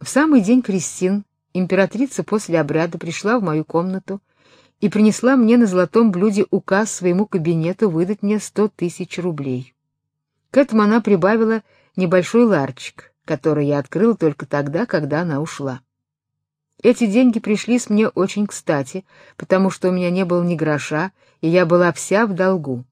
В самый день крестин императрица после обряда пришла в мою комнату и принесла мне на золотом блюде указ своему кабинету выдать мне сто тысяч рублей. К этому она прибавила небольшой ларчик, который я открыл только тогда, когда она ушла. Эти деньги пришлись мне очень кстати, потому что у меня не было ни гроша, и я была вся в долгу.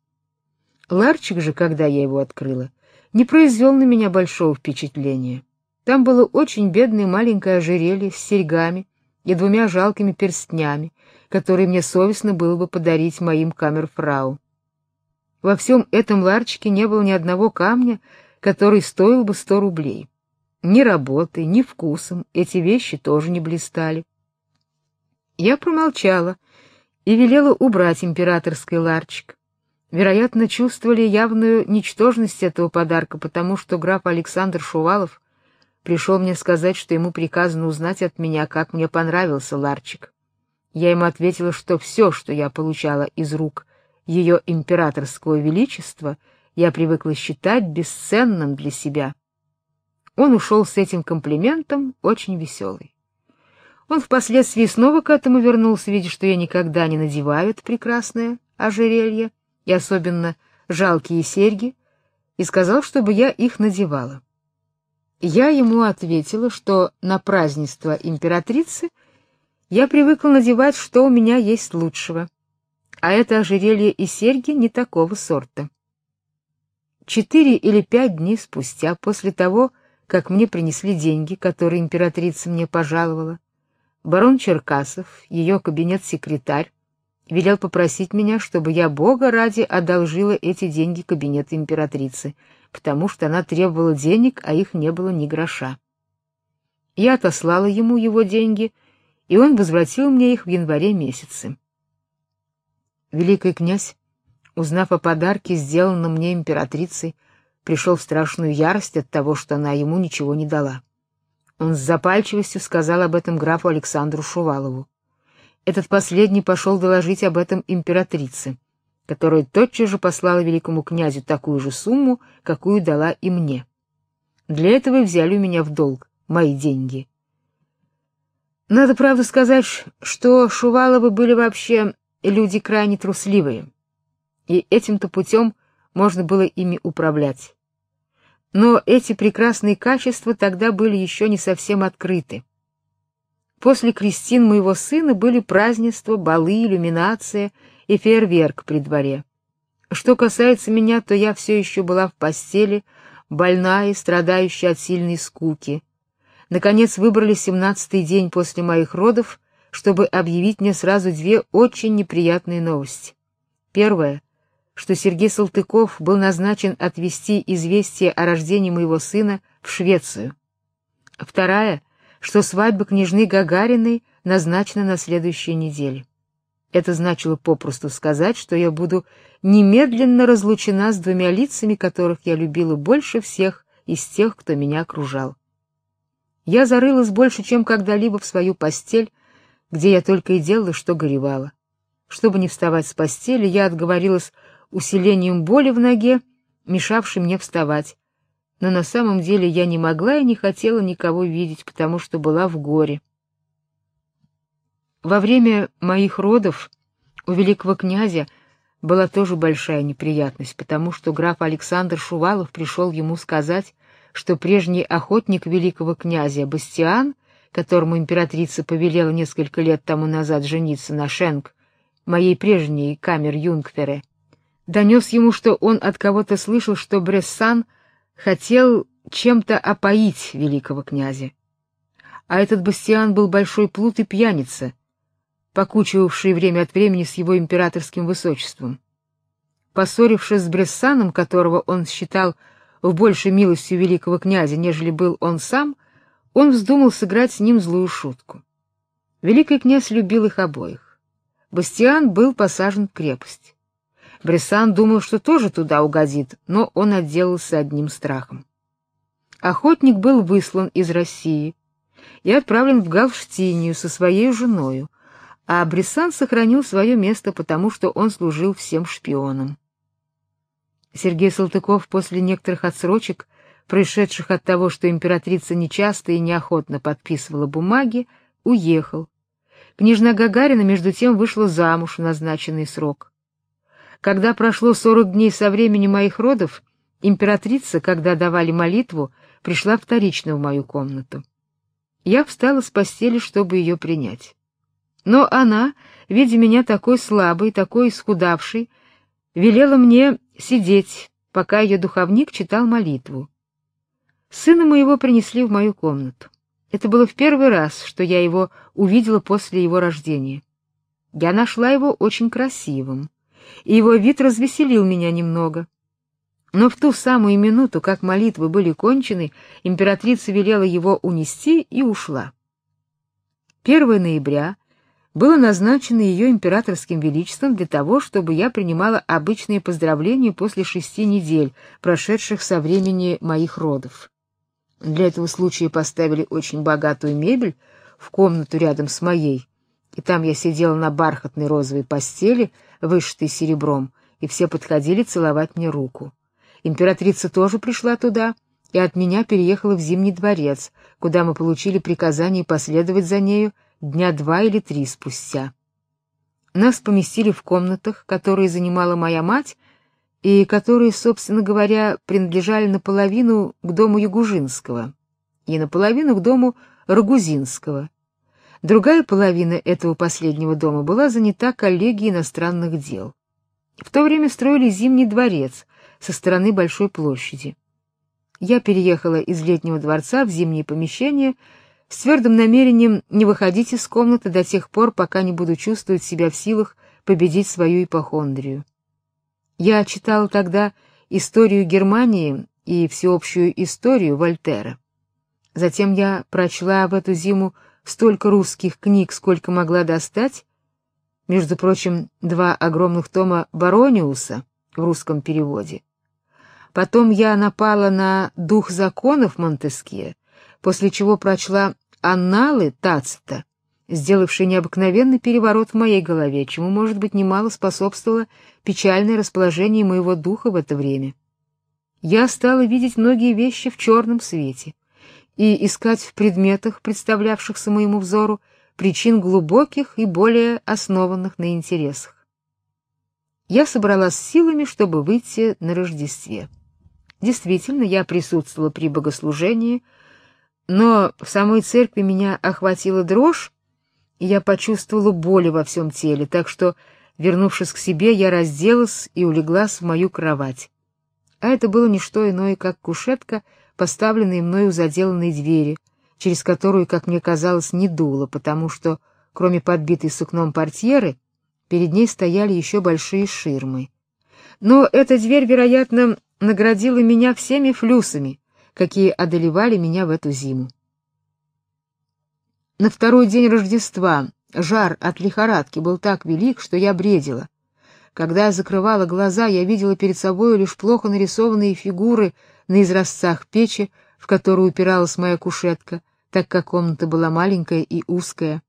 Ларчик же, когда я его открыла, не произвел на меня большого впечатления. Там было очень бедное маленькое ожерелье с серьгами и двумя жалкими перстнями, которые мне совестно было бы подарить моим камерфрау. Во всем этом ларчике не было ни одного камня, который стоил бы сто рублей. Ни работой, ни вкусом эти вещи тоже не блистали. Я промолчала и велела убрать императорский ларчик. Вероятно, чувствовали явную ничтожность этого подарка, потому что граф Александр Шувалов пришел мне сказать, что ему приказано узнать от меня, как мне понравился ларчик. Я ему ответила, что все, что я получала из рук ее императорского величества, я привыкла считать бесценным для себя. Он ушел с этим комплиментом очень веселый. Он впоследствии снова к этому вернулся, видя, что я никогда не надеваю это прекрасное ожерелье, и особенно жалкие серьги, и сказал, чтобы я их надевала. Я ему ответила, что на празднество императрицы я привыкла надевать, что у меня есть лучшего, а это ожерелье и серьги не такого сорта. Четыре или пять дней спустя, после того, как мне принесли деньги, которые императрица мне пожаловала. Барон Черкасов, ее кабинет-секретарь, велел попросить меня, чтобы я Бога ради одолжила эти деньги кабинету императрицы, потому что она требовала денег, а их не было ни гроша. Я отослала ему его деньги, и он возвратил мне их в январе месяце. Великий князь, узнав о подарке, сделанном мне императрицей, пришел в страшную ярость от того, что она ему ничего не дала. Он с запальчивостью сказал об этом графу Александру Шувалову. Этот последний пошел доложить об этом императрице, которая тотчас же послала великому князю такую же сумму, какую дала и мне. Для этого взяли у меня в долг мои деньги. Надо правду сказать, что Шуваловы были вообще люди крайне трусливые, и этим-то путем можно было ими управлять. Но эти прекрасные качества тогда были еще не совсем открыты. После крестин моего сына были празднества, балы, иллюминация и фейерверк при дворе. Что касается меня, то я все еще была в постели, больная и страдающая от сильной скуки. Наконец выбрали семнадцатый день после моих родов, чтобы объявить мне сразу две очень неприятные новости. Первая что Сергей Салтыков был назначен отвезти известие о рождении моего сына в Швецию. Вторая, что свадьба княжны Гагариной назначена на следующей неделе. Это значило попросту сказать, что я буду немедленно разлучена с двумя лицами, которых я любила больше всех из тех, кто меня окружал. Я зарылась больше, чем когда-либо в свою постель, где я только и делала, что горевала. Чтобы не вставать с постели, я отговорилась усилением боли в ноге, мешавшей мне вставать. Но на самом деле я не могла и не хотела никого видеть, потому что была в горе. Во время моих родов у великого князя была тоже большая неприятность, потому что граф Александр Шувалов пришел ему сказать, что прежний охотник великого князя Бастиан, которому императрица повелела несколько лет тому назад жениться на Шенк, моей прежней камер-юнгфере, донес ему, что он от кого-то слышал, что Брессан хотел чем-то опоить великого князя. А этот Бастиан был большой плут и пьяница, покучивавший время от времени с его императорским высочеством. Поссорившись с Брессаном, которого он считал в большей милостью великого князя, нежели был он сам, он вздумал сыграть с ним злую шутку. Великий князь любил их обоих. Бастиан был посажен в крепость. Бресан думал, что тоже туда угодит, но он отделался одним страхом. Охотник был выслан из России и отправлен в Галштинию со своей женой, а Бресан сохранил свое место, потому что он служил всем шпионам. Сергей Салтыков после некоторых отсрочек происшедших от того, что императрица нечасто и неохотно подписывала бумаги, уехал. Княжна Гагарина между тем вышла замуж в назначенный срок. Когда прошло сорок дней со времени моих родов, императрица, когда давали молитву, пришла вторично в мою комнату. Я встала с постели, чтобы ее принять. Но она, видя меня такой слабой, такой исхудавшей, велела мне сидеть, пока ее духовник читал молитву. Сына моего принесли в мою комнату. Это было в первый раз, что я его увидела после его рождения. Я нашла его очень красивым, и его вид развеселил меня немного. Но в ту самую минуту, как молитвы были кончены, императрица велела его унести и ушла. 1 ноября было назначено ее императорским величеством для того, чтобы я принимала обычные поздравления после шести недель, прошедших со времени моих родов. Для этого случая поставили очень богатую мебель в комнату рядом с моей, и там я сидела на бархатной розовой постели, вышитой серебром, и все подходили целовать мне руку. Императрица тоже пришла туда и от меня переехала в Зимний дворец, куда мы получили приказание последовать за нею дня два или три спустя. Нас поместили в комнатах, которые занимала моя мать, и которые, собственно говоря, принадлежали наполовину к дому Югужинского и наполовину к дому Рогузинского. Другая половина этого последнего дома была занята коллегией иностранных дел. В то время строили Зимний дворец со стороны Большой площади. Я переехала из летнего дворца в зимнее помещение с твердым намерением не выходить из комнаты до тех пор, пока не буду чувствовать себя в силах победить свою ипохондрию. Я читала тогда историю Германии и всеобщую историю Вольтера. Затем я прочла в эту зиму столько русских книг, сколько могла достать, между прочим, два огромных тома Барониуса в русском переводе. Потом я напала на дух законов Монтескье, после чего прочла анналы Тацита сделавший необыкновенный переворот в моей голове, чему, может быть, немало способствовало печальное расположение моего духа в это время. Я стала видеть многие вещи в черном свете и искать в предметах, представлявшихся моему взору, причин глубоких и более основанных на интересах. Я собралась силами, чтобы выйти на Рождестве. Действительно, я присутствовала при богослужении, но в самой церкви меня охватила дрожь, и я почувствовала боль во всем теле, так что, вернувшись к себе, я разделась и улеглась в мою кровать. А это было не что иное, как кушетка, поставленная мной у заделанной двери, через которую, как мне казалось, не дуло, потому что, кроме подбитой сукном портьеры, перед ней стояли еще большие ширмы. Но эта дверь, вероятно, наградила меня всеми флюсами, какие одолевали меня в эту зиму. На второй день Рождества жар от лихорадки был так велик, что я бредила. Когда я закрывала глаза, я видела перед собой лишь плохо нарисованные фигуры на изразцах печи, в которую упиралась моя кушетка, так как комната была маленькая и узкая.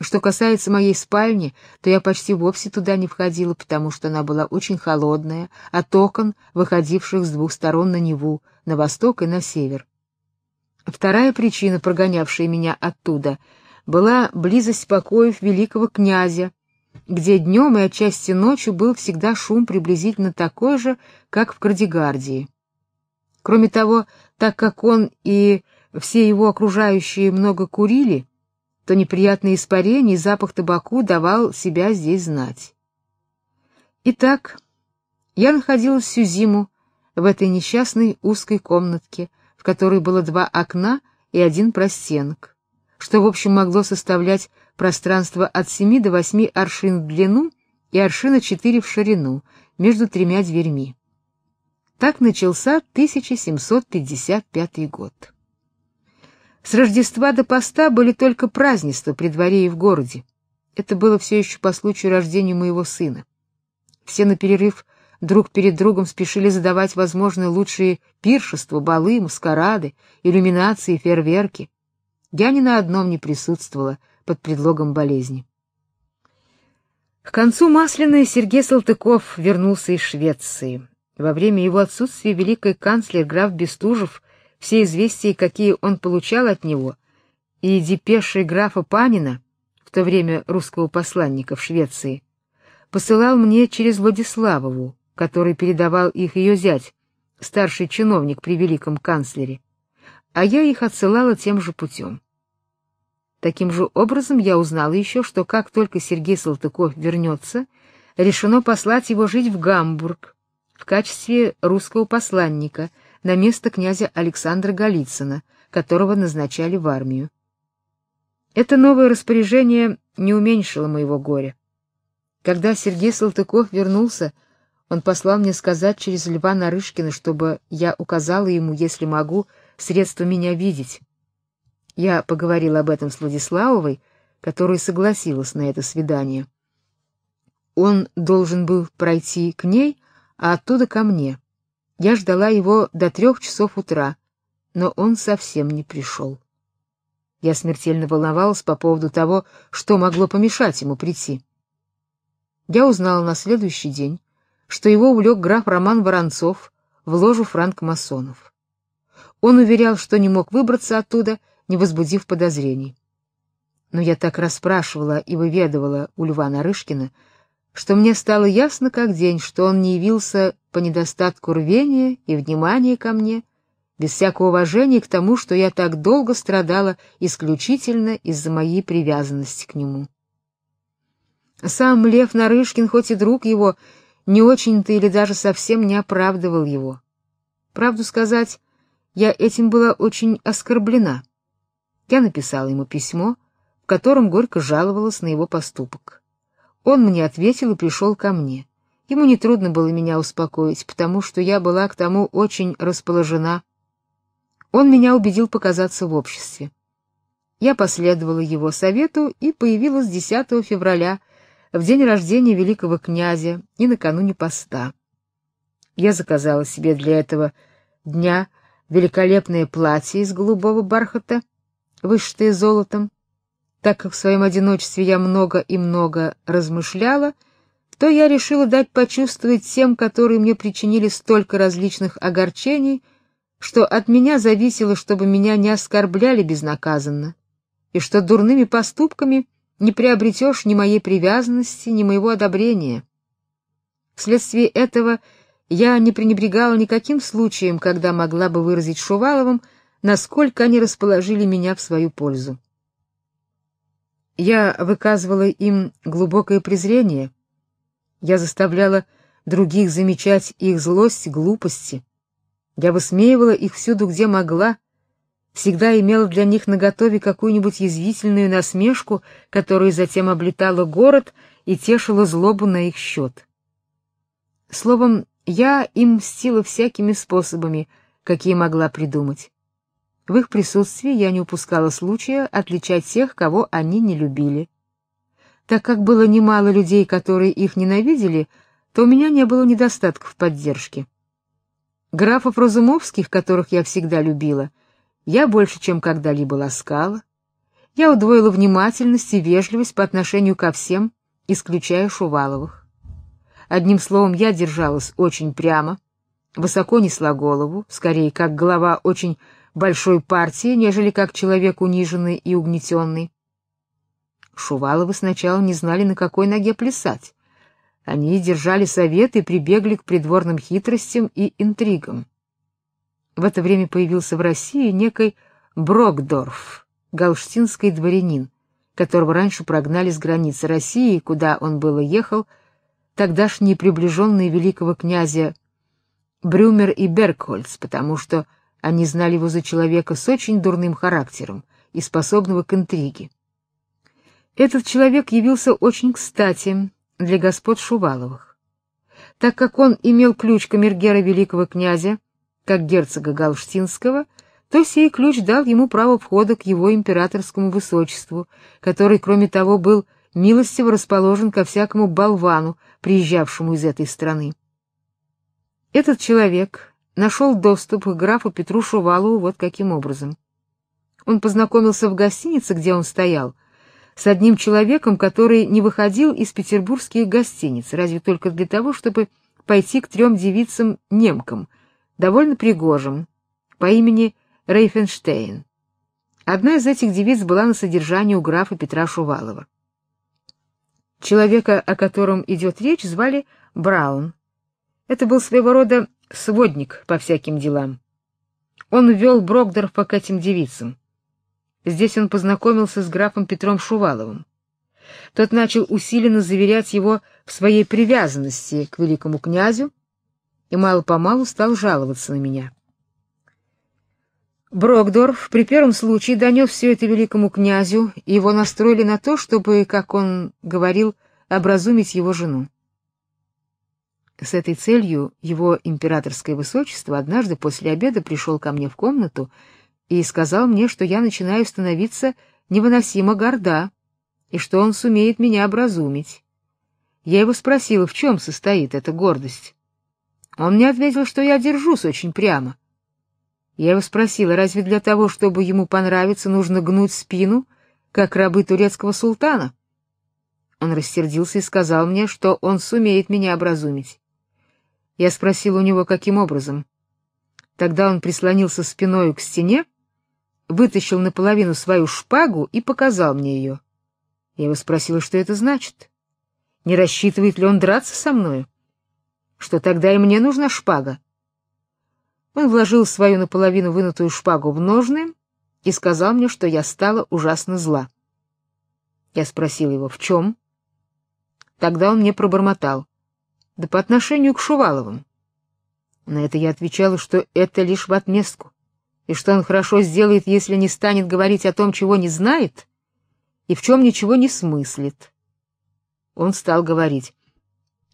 Что касается моей спальни, то я почти вовсе туда не входила, потому что она была очень холодная, от окон, выходивших с двух сторон на Неву, на восток и на север. Вторая причина, прогонявшая меня оттуда, была близость покоев великого князя, где днем и отчасти ночью был всегда шум приблизительно такой же, как в Кардигардии. Кроме того, так как он и все его окружающие много курили, то неприятное испарение и запах табаку давал себя здесь знать. Итак, я находилась всю зиму в этой несчастной узкой комнатке, в которой было два окна и один простенок, что в общем могло составлять пространство от семи до восьми аршин в длину и аршина четыре в ширину между тремя дверьми. Так начался 1755 год. С Рождества до поста были только празднества при дворе и в городе. Это было все еще по случаю рождения моего сына. Все на перерыв друг перед другом спешили задавать возможные лучшие пиршества, балы, маскарады, иллюминации, фейерверки. Я ни на одном не присутствовала под предлогом болезни. К концу Масляной Сергей Салтыков вернулся из Швеции. Во время его отсутствия великий канцлер граф Бестужев все известия, какие он получал от него, и депеши графа Панина, в то время русского посланника в Швеции, посылал мне через Владиславову, который передавал их ее зять, старший чиновник при великом канцлере, а я их отсылала тем же путем. Таким же образом я узнала еще, что как только Сергей Салтыков вернется, решено послать его жить в Гамбург в качестве русского посланника на место князя Александра Голицына, которого назначали в армию. Это новое распоряжение не уменьшило моего горя. Когда Сергей Салтыков вернулся, он послал мне сказать через Льва Нарышкина, чтобы я указала ему, если могу, средства меня видеть. Я поговорила об этом с Владиславовой, которая согласилась на это свидание. Он должен был пройти к ней, а оттуда ко мне. Я ждала его до трех часов утра, но он совсем не пришел. Я смертельно волновалась по поводу того, что могло помешать ему прийти. Я узнала на следующий день, что его увлек граф Роман Воронцов в ложу франкмасонов. Он уверял, что не мог выбраться оттуда не возбудив подозрений. Но я так расспрашивала и выведывала у Льва Нарышкина, что мне стало ясно как день, что он не явился по недостатку рвения и внимания ко мне, без всякого уважения к тому, что я так долго страдала исключительно из-за моей привязанности к нему. Сам Лев Нарышкин, хоть и друг его, не очень-то или даже совсем не оправдывал его. Правду сказать, я этим была очень оскорблена. Я написала ему письмо, в котором горько жаловалась на его поступок. Он мне ответил и пришел ко мне. Ему не трудно было меня успокоить, потому что я была к тому очень расположена. Он меня убедил показаться в обществе. Я последовала его совету и появилась 10 февраля, в день рождения великого князя и накануне поста. Я заказала себе для этого дня великолепное платье из голубого бархата вышитые золотом, так как в своем одиночестве я много и много размышляла, то я решила дать почувствовать тем, которые мне причинили столько различных огорчений, что от меня зависело, чтобы меня не оскорбляли безнаказанно, и что дурными поступками не приобретешь ни моей привязанности, ни моего одобрения. Вследствие этого я не пренебрегала никаким случаем, когда могла бы выразить Шуваловым насколько они расположили меня в свою пользу. Я выказывала им глубокое презрение. Я заставляла других замечать их злость, глупости. Я высмеивала их всюду, где могла, всегда имела для них наготове какую-нибудь язвительную насмешку, которая затем облетала город и тешила злобу на их счет. Словом, я им мстила всякими способами, какие могла придумать. В их присутствии я не упускала случая отличать тех, кого они не любили. Так как было немало людей, которые их ненавидели, то у меня не было недостатков поддержки. Графов Разумовских, которых я всегда любила, я больше, чем когда-либо ласкала. Я удвоила внимательность и вежливость по отношению ко всем, исключая Шуваловых. Одним словом, я держалась очень прямо, высоко несла голову, скорее как голова очень большой партии, нежели как человек униженный и угнетенный. Шуваловы сначала не знали, на какой ноге плясать. Они держали совет и прибегли к придворным хитростям и интригам. В это время появился в России некий Брокдорф, галштинский дворянин, которого раньше прогнали с границы России, куда он было ехал, тогдашние приближенные великого князя Брюмер и Бергхольц, потому что они знали его за человека с очень дурным характером и способного к интриге. Этот человек явился очень кстати для господ Шуваловых, так как он имел ключ камергера великого князя, как герцога Галштинского, то сей ключ дал ему право входа к его императорскому высочеству, который, кроме того, был милостиво расположен ко всякому болвану, приезжавшему из этой страны. Этот человек, нашел доступ к графу Петру Шувалову вот каким образом. Он познакомился в гостинице, где он стоял, с одним человеком, который не выходил из петербургских гостиниц, разве только для того, чтобы пойти к трем девицам-немкам, довольно пригожим, по имени Рейфенштейн. Одна из этих девиц была на содержании у графа Петра Шувалова. Человека, о котором идет речь, звали Браун. Это был своего рода сводник по всяким делам. Он ввел Брокдорфа к этим девицам. Здесь он познакомился с графом Петром Шуваловым. Тот начал усиленно заверять его в своей привязанности к великому князю и мало-помалу стал жаловаться на меня. Брокдорф при первом случае донес все это великому князю, и его настроили на то, чтобы, как он говорил, образумить его жену. С этой целью его императорское высочество однажды после обеда пришел ко мне в комнату и сказал мне, что я начинаю становиться невыносимо горда, и что он сумеет меня образумить. Я его спросила, в чем состоит эта гордость. Он мне ответил, что я держусь очень прямо. Я его спросила, разве для того, чтобы ему понравиться, нужно гнуть спину, как рабы турецкого султана? Он рассердился и сказал мне, что он сумеет меня образумить. Я спросил у него, каким образом. Тогда он прислонился спиной к стене, вытащил наполовину свою шпагу и показал мне ее. Я его спросила, что это значит. Не рассчитывает ли он драться со мною? Что тогда и мне нужна шпага. Он вложил свою наполовину вынутую шпагу в ножны и сказал мне, что я стала ужасно зла. Я спросил его, в чем? Тогда он мне пробормотал: "Да по отношению к Шуваловым". На это я отвечала, что это лишь в отместку, и что он хорошо сделает, если не станет говорить о том, чего не знает и в чем ничего не смыслит. Он стал говорить: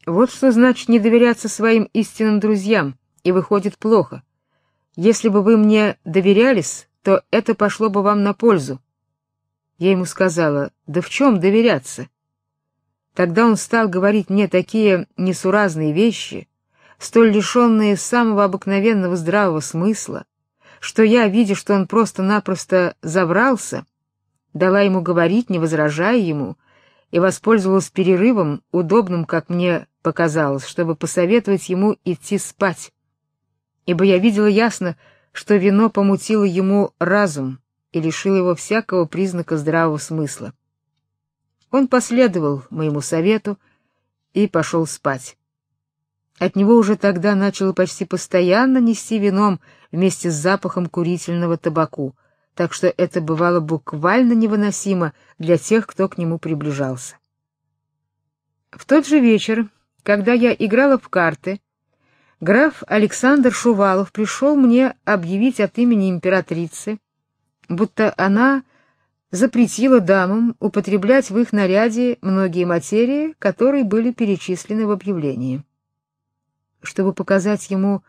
"Вот что значит не доверяться своим истинным друзьям, и выходит плохо. Если бы вы мне доверялись, то это пошло бы вам на пользу. Я ему сказала: "Да в чем доверяться?" Тогда он стал говорить мне такие несуразные вещи, столь лишенные самого обыкновенного здравого смысла, что я, видя, что он просто-напросто заврался, дала ему говорить, не возражая ему, и воспользовалась перерывом, удобным, как мне показалось, чтобы посоветовать ему идти спать ибо я видела ясно, что вино помутило ему разум и лишило его всякого признака здравого смысла. Он последовал моему совету и пошел спать. От него уже тогда начало почти постоянно нести вином вместе с запахом курительного табаку, так что это бывало буквально невыносимо для тех, кто к нему приближался. В тот же вечер, когда я играла в карты, граф Александр Шувалов пришел мне объявить от имени императрицы, будто она запретила дамам употреблять в их наряде многие материи, которые были перечислены в объявлении. Чтобы показать ему,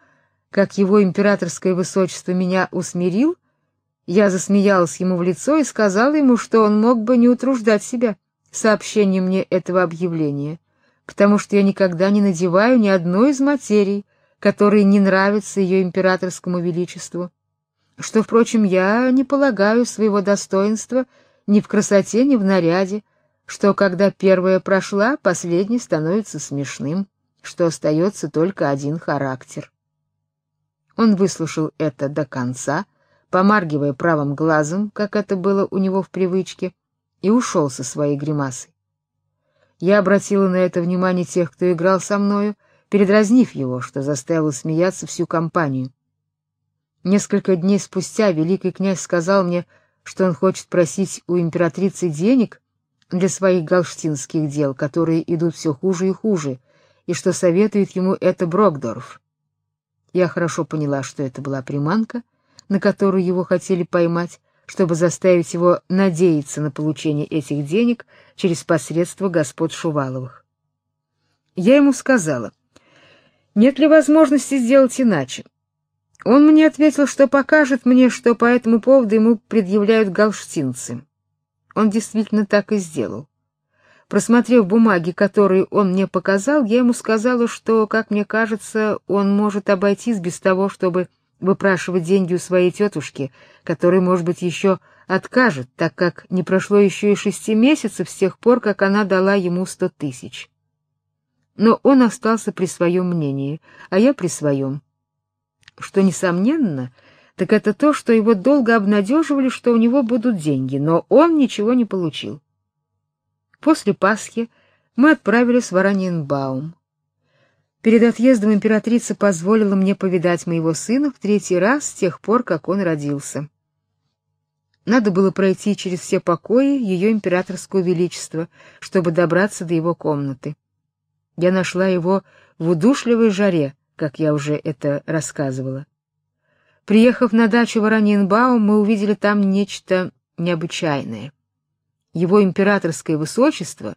как его императорское высочество меня усмирил, я засмеялась ему в лицо и сказала ему, что он мог бы не утруждать себя сообщением мне этого объявления, потому что я никогда не надеваю ни одной из материй, которые не нравятся ее императорскому величеству, что, впрочем, я не полагаю своего достоинства ни в красоте, ни в наряде, что когда первая прошла, последняя становится смешным, что остается только один характер. Он выслушал это до конца, помаргивая правым глазом, как это было у него в привычке, и ушел со своей гримасой. Я обратила на это внимание тех, кто играл со мною, передразнив его, что заставило смеяться всю компанию. Несколько дней спустя великий князь сказал мне, что он хочет просить у императрицы денег для своих галштинских дел, которые идут все хуже и хуже, и что советует ему это Брокдорф. Я хорошо поняла, что это была приманка, на которую его хотели поймать, чтобы заставить его надеяться на получение этих денег через посредство господ Шуваловых. Я ему сказала: нет ли возможности сделать иначе? Он мне ответил, что покажет мне, что по этому поводу ему предъявляют галштинцы. Он действительно так и сделал. Просмотрев бумаги, которые он мне показал, я ему сказала, что, как мне кажется, он может обойтись без того, чтобы выпрашивать деньги у своей тетушки, которая, может быть, еще откажет, так как не прошло еще и шести месяцев с тех пор, как она дала ему сто тысяч. но он остался при своем мнении, а я при своем. Что несомненно, так это то, что его долго обнадеживали, что у него будут деньги, но он ничего не получил. После Пасхи мы отправились в Араньенбаум. Перед отъездом императрица позволила мне повидать моего сына в третий раз с тех пор, как он родился. Надо было пройти через все покои ее императорского величества, чтобы добраться до его комнаты. Я нашла его в удушливой жаре, как я уже это рассказывала. Приехав на дачу в Араньенбаум, мы увидели там нечто необычайное. Его императорское высочество,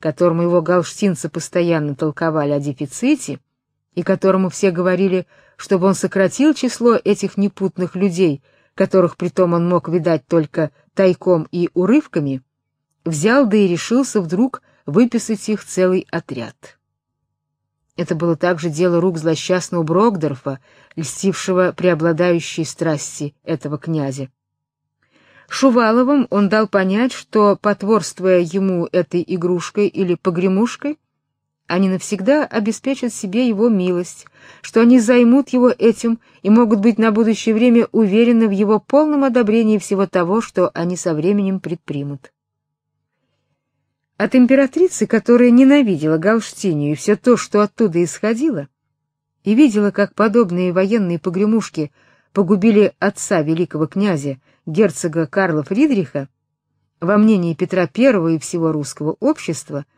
которому его галштинцы постоянно толковали о дефиците, и которому все говорили, чтобы он сократил число этих непутных людей, которых притом он мог видать только тайком и урывками, взял да и решился вдруг выписать их целый отряд. Это было также дело рук злосчастного Брокдорфа, льстившего преобладающей страсти этого князя. Шуваловым он дал понять, что, потворствуя ему этой игрушкой или погремушкой, они навсегда обеспечат себе его милость, что они займут его этим и могут быть на будущее время уверены в его полном одобрении всего того, что они со временем предпримут. От императрицы, которая ненавидела Галштинию и все то, что оттуда исходило, и видела, как подобные военные погремушки погубили отца великого князя, герцога Карла Фридриха, во мнении Петра I и всего русского общества —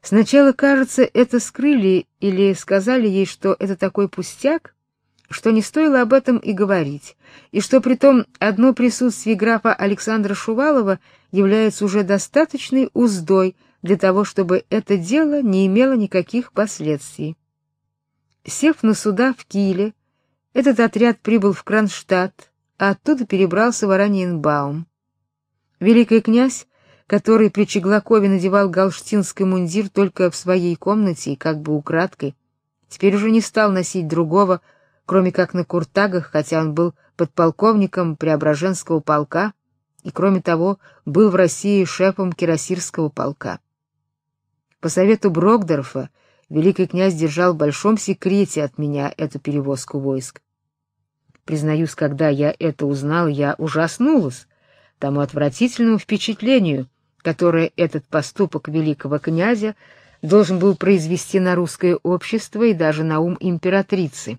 Сначала, кажется, это скрыли или сказали ей, что это такой пустяк, что не стоило об этом и говорить, и что притом одно присутствие графа Александра Шувалова является уже достаточной уздой для того, чтобы это дело не имело никаких последствий. Сев на суда в Киле, этот отряд прибыл в Кронштадт, а оттуда перебрался в Ораниенбаум. Великий князь который при Чеглакове надевал галштинский мундир только в своей комнате и как бы украдкой, теперь уже не стал носить другого, кроме как на куртагах, хотя он был подполковником Преображенского полка и, кроме того, был в России шефом Кирасирского полка. По совету Брокдорфа великий князь держал в большом секрете от меня эту перевозку войск. Признаюсь, когда я это узнал, я ужаснулась тому отвратительному впечатлению, которое этот поступок великого князя должен был произвести на русское общество и даже на ум императрицы,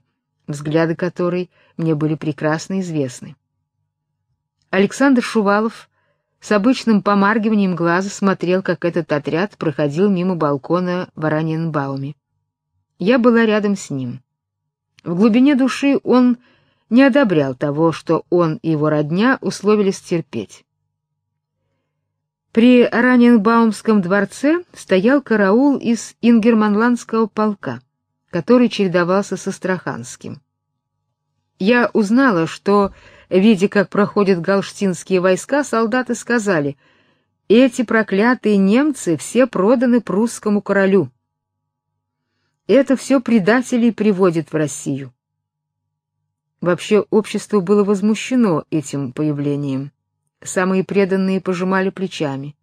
взгляды которой мне были прекрасно известны. Александр Шувалов с обычным помаргиванием глаза смотрел, как этот отряд проходил мимо балкона в Араньенбауме. Я была рядом с ним. В глубине души он не одобрял того, что он и его родня условились терпеть. При Раненбаумском дворце стоял караул из ингерманландского полка, который чередовался со Астраханским. Я узнала, что, видя, как проходят галштинские войска, солдаты сказали: "Эти проклятые немцы все проданы прусскому королю". Это все предателей приводит в Россию. Вообще общество было возмущено этим появлением. Самые преданные пожимали плечами.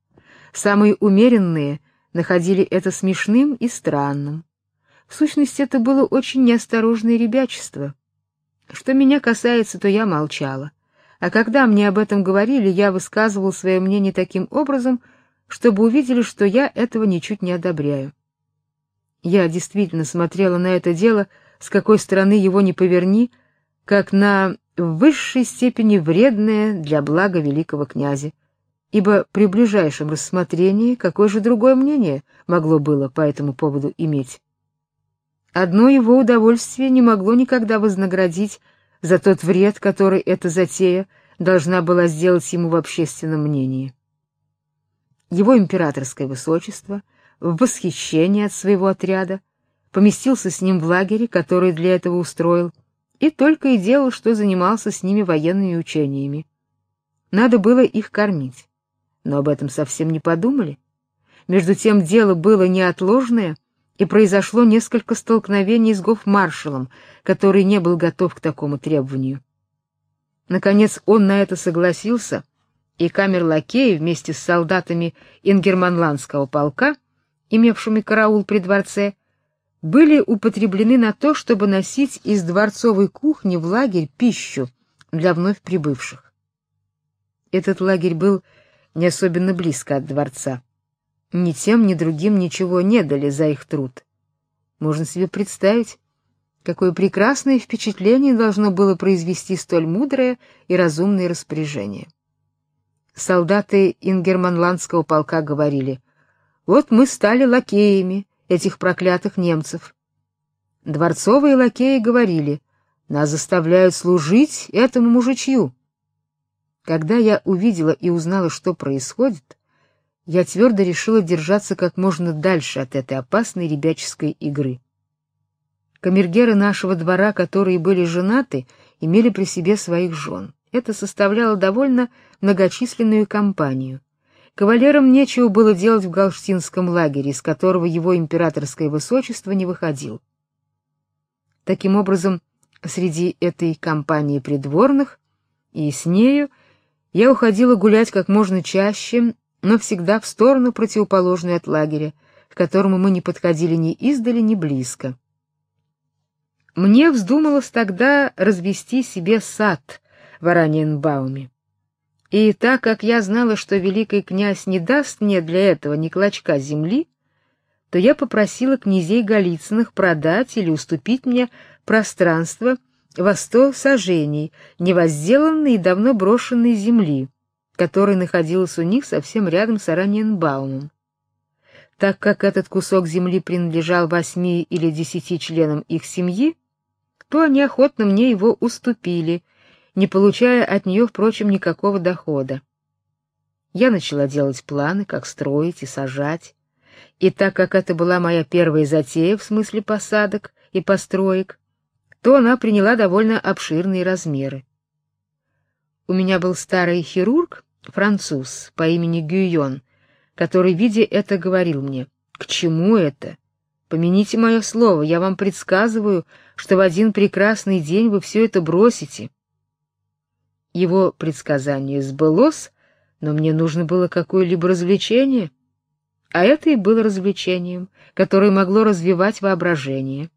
Самые умеренные находили это смешным и странным. В сущности, это было очень неосторожное ребячество. Что меня касается, то я молчала. А когда мне об этом говорили, я высказывал свое мнение таким образом, чтобы увидели, что я этого ничуть не одобряю. Я действительно смотрела на это дело, с какой стороны его не поверни, как на в высшей степени вредное для блага великого князя, ибо при ближайшем рассмотрении какое же другое мнение могло было по этому поводу иметь? Одно его удовольствие не могло никогда вознаградить за тот вред, который эта затея должна была сделать ему в общественном мнении. Его императорское высочество в восхищении от своего отряда поместился с ним в лагере, который для этого устроил, и только и делал, что занимался с ними военными учениями. Надо было их кормить, но об этом совсем не подумали. Между тем дело было неотложное, и произошло несколько столкновений с гофмаршалом, который не был готов к такому требованию. Наконец он на это согласился, и камер-лакеи вместе с солдатами ингерманландского полка, имевшими караул при дворце, были употреблены на то, чтобы носить из дворцовой кухни в лагерь пищу для вновь прибывших. Этот лагерь был не особенно близко от дворца. Ни тем, ни другим ничего не дали за их труд. Можно себе представить, какое прекрасное впечатление должно было произвести столь мудрое и разумное распоряжение. Солдаты ингерманландского полка говорили: "Вот мы стали лакеями этих проклятых немцев". Дворцовые лакеи говорили: "Нас заставляют служить этому мужичью". Когда я увидела и узнала, что происходит, я твердо решила держаться как можно дальше от этой опасной ребяческой игры. Камергеры нашего двора, которые были женаты, имели при себе своих жен. Это составляло довольно многочисленную компанию. Кавалерам нечего было делать в галштинском лагере, из которого его императорское высочество не выходил. Таким образом, среди этой компании придворных и с нею я уходила гулять как можно чаще но всегда в сторону противоположную от лагеря, к которому мы не подходили ни издали, ни близко. Мне вздумалось тогда развести себе сад в Араньенбауме. И так как я знала, что великий князь не даст мне для этого ни клочка земли, то я попросила князей Голицыных продать или уступить мне пространство во сто сажений невозделанной и давно брошенной земли, которая находилась у них совсем рядом с Араньенбаумом. Так как этот кусок земли принадлежал восьми или десяти членам их семьи, то они охотно мне его уступили, не получая от нее, впрочем, никакого дохода. Я начала делать планы, как строить и сажать, и так как это была моя первая затея в смысле посадок и построек, то она приняла довольно обширные размеры. У меня был старый хирург, француз по имени Гюйон, который, видя это, говорил мне: "К чему это? Помяните мое слово, я вам предсказываю, что в один прекрасный день вы все это бросите". Его предсказание сбылось, но мне нужно было какое-либо развлечение, а это и было развлечением, которое могло развивать воображение.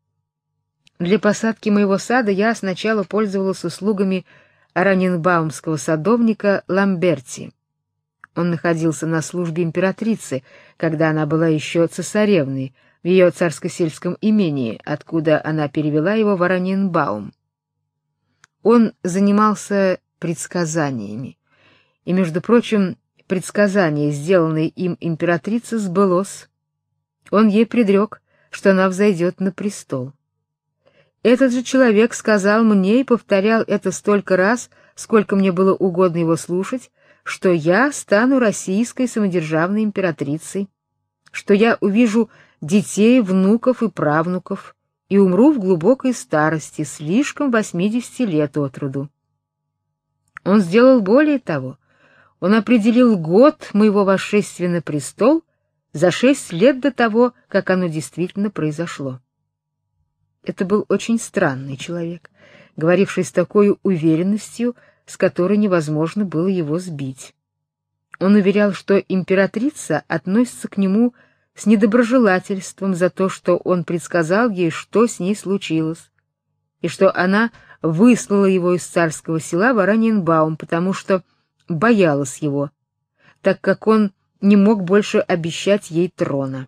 Для посадки моего сада я сначала пользовалась услугами раненбаумского садовника Ламберти. Он находился на службе императрицы, когда она была еще цесаревной в ее царско-сельском имении, откуда она перевела его в Раненбаум. Он занимался предсказаниями. И, между прочим, предсказание, сделанное им императрице, сбылось. Он ей предрек, что она взойдет на престол. Этот же человек сказал мне и повторял это столько раз, сколько мне было угодно его слушать, что я стану российской самодержавной императрицей, что я увижу детей, внуков и правнуков и умру в глубокой старости, слишком 80 лет от роду. Он сделал более того. Он определил год моего восшествия на престол за шесть лет до того, как оно действительно произошло. Это был очень странный человек, говоривший с такой уверенностью, с которой невозможно было его сбить. Он уверял, что императрица относится к нему с недоброжелательством за то, что он предсказал ей, что с ней случилось, и что она выслала его из царского села в Араньенбаум, потому что боялась его, так как он не мог больше обещать ей трона.